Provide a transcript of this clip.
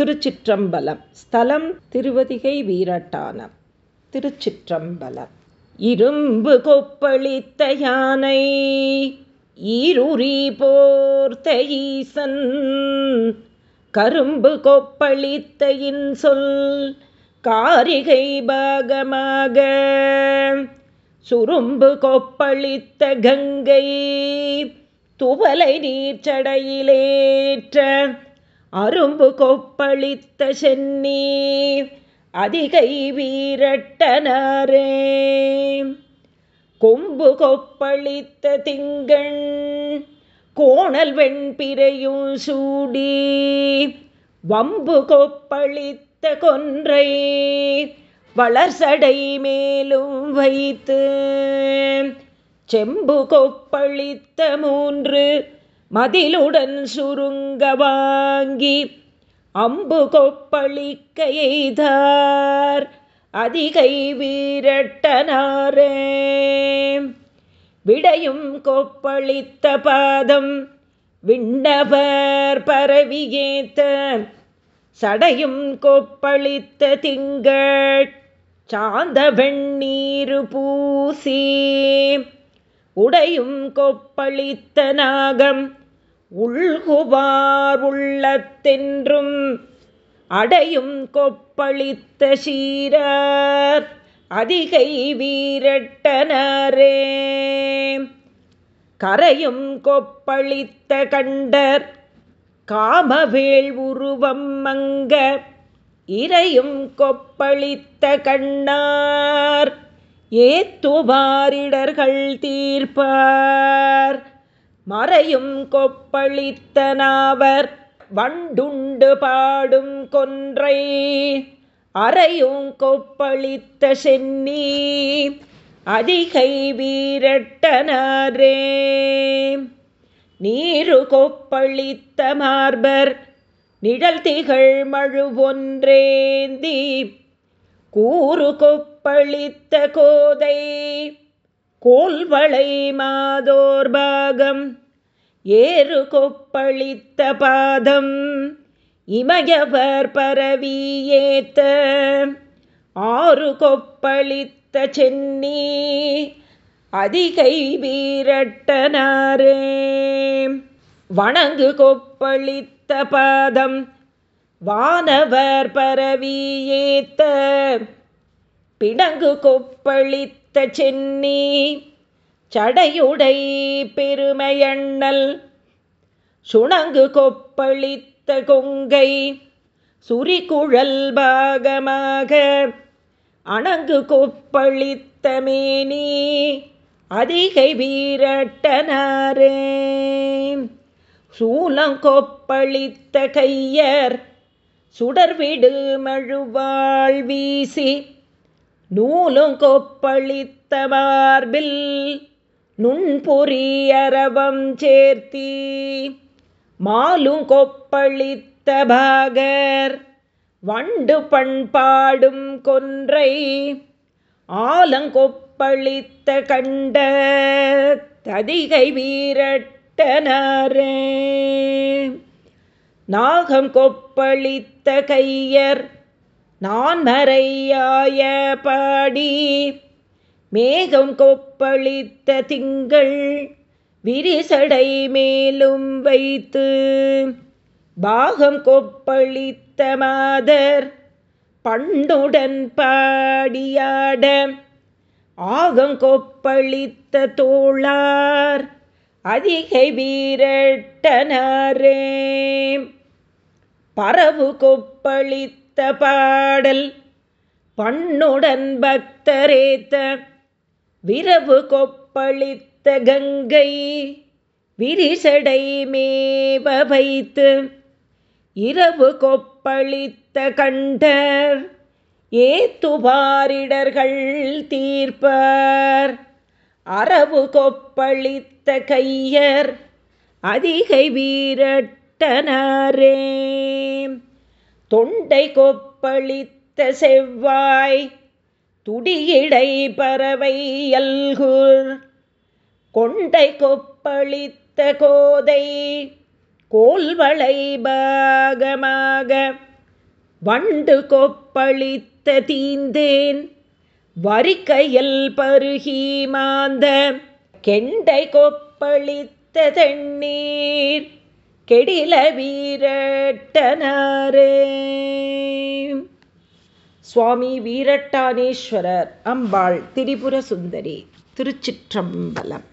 திருச்சிற்றம்பலம். ஸ்தலம் திருவதிகை வீரட்டானம். திருச்சிற்றம்பலம். இரும்பு கொப்பளித்த யானை. ஈருரி போர்த்த ஈசன். கரும்பு கொப்பளித்த இன்சொல். காரிகை பாகமாக. சுரும்பு கொப்பளித்த கங்கை. துவலை நீர்ச்சடையிலேற்ற அரும்பு கொப்பளித்த சென்னி அதிகை வீரட்டனரே. கொம்பு கொப்பளித்த திங்கண் கோணல் வெண்பிரையும் சூடி வம்பு கொப்பளித்த கொன்றை வளர்சடை மேலும் வைத்து செம்பு கொப்பளித்த மூன்று மதிலுடன் சுருங்க வாங்கி அம்பு கொப்பளிக்க எய்தார் அதிகை வீரட்டனாரே. விடையும் கொப்பளித்த பாதம் விண்ணவர் பரவியேத்த. சடையும் கொப்பளித்த திங்கள் சாந்த வெண்ணீரு பூசி. உடையும் கொப்பளித்த நாகம் உள்குபார் உள்ளத்தென்றும் அடையும் கொப்பளித்த சீரார் அதிகை வீரட்டனரே. கரையும் கொப்பளித்த கண்டர் காமவேள் உருவம் மங்க இறையும் கொப்பளித்த கண்ணார் ஏத்துவாரிடர்கள் தீர்ப்பார். மறையும் கொப்பளித்தனாவர் வண்டுண்டு பாடும் கொன்றை அறையும் கொப்பளித்த சென்னி அதிகை வீரட்டனாரே. நீரு கொப்பளித்த மார்பர் நிழல் திகழ் மழுவொன்றேந்தி கூறு கொப்பளித்த கோதை கோல்வளை மாதோர் பாகம் ஏறு கொப்பளித்த பாதம் இமயவர் பரவி ஏத்த ஆறு கொப்பளித்த சென்னி அதிகை வீரட்டனாரே. வணங்கு கொப்பளித்த பாதம் வானவர் பரவி ஏத்த பிடங்கு கொப்பளித்த சென்னி சடையுடை பெருமையண்ணல் சுணங்கு கொப்பளித்த கொங்கை சுரிகுழல் பாகமாக அணங்கு கொப்பளித்த மேனி அதிகை வீரட்டனாரே. சூலங்கொப்பளித்த கையர் சுடர்விடு மழுவாள் வீசி நூலும் கொப்பளித்த மார்பில் நுண்பொறி சேர்த்தி மாலும் கொப்பளித்த பாகர் வண்டு பண்பாடும் கொன்றை ஆலங்கொப்பளித்த கண்ட ததிகை வீரட்டனரே. நாகம் கொப்பளித்த கையர் நான் மறையாய பாடி மேகம் கொப்பளித்த திங்கள் விரிசடை மேலும் வைத்து பாகம் கொப்பளித்த மாதர் பண்டுடன் பாடியாட ஆகம் கொப்பளித்த தோளார் அதிகை வீரட்டனரே. பரவு கொப்பளித்த பாடல். பண்ணுடன் பக்தரேத்த விரவு கொப்பளித்த கங்கை. விரிசடை மேவ வைத்து இரவு கொப்பளித்த கண்டர். ஏத்துபாரிடர்கள் தீர்ப்பார். அரவு கொப்பளித்த கையர். அதிகை வீரட்டனாரே. தொண்டை கொப்பளித்த செவ்வாய் துடியிடை பறவை அல்குர் கொண்டை கொப்பளித்த கோதை கோல்வளை பாகமாக. வண்டு கொப்பளித்த தீந்தேன் வரிக்கையல் பருகி மாந்த. கெண்டை கொப்பளித்த தண்ணீர் கெடில வீரட்டனாரே. சுவாமி வீரட்டானேஸ்வரர் அம்பாள் திரிபுர சுந்தரி திருச்சிற்றம்பலம்.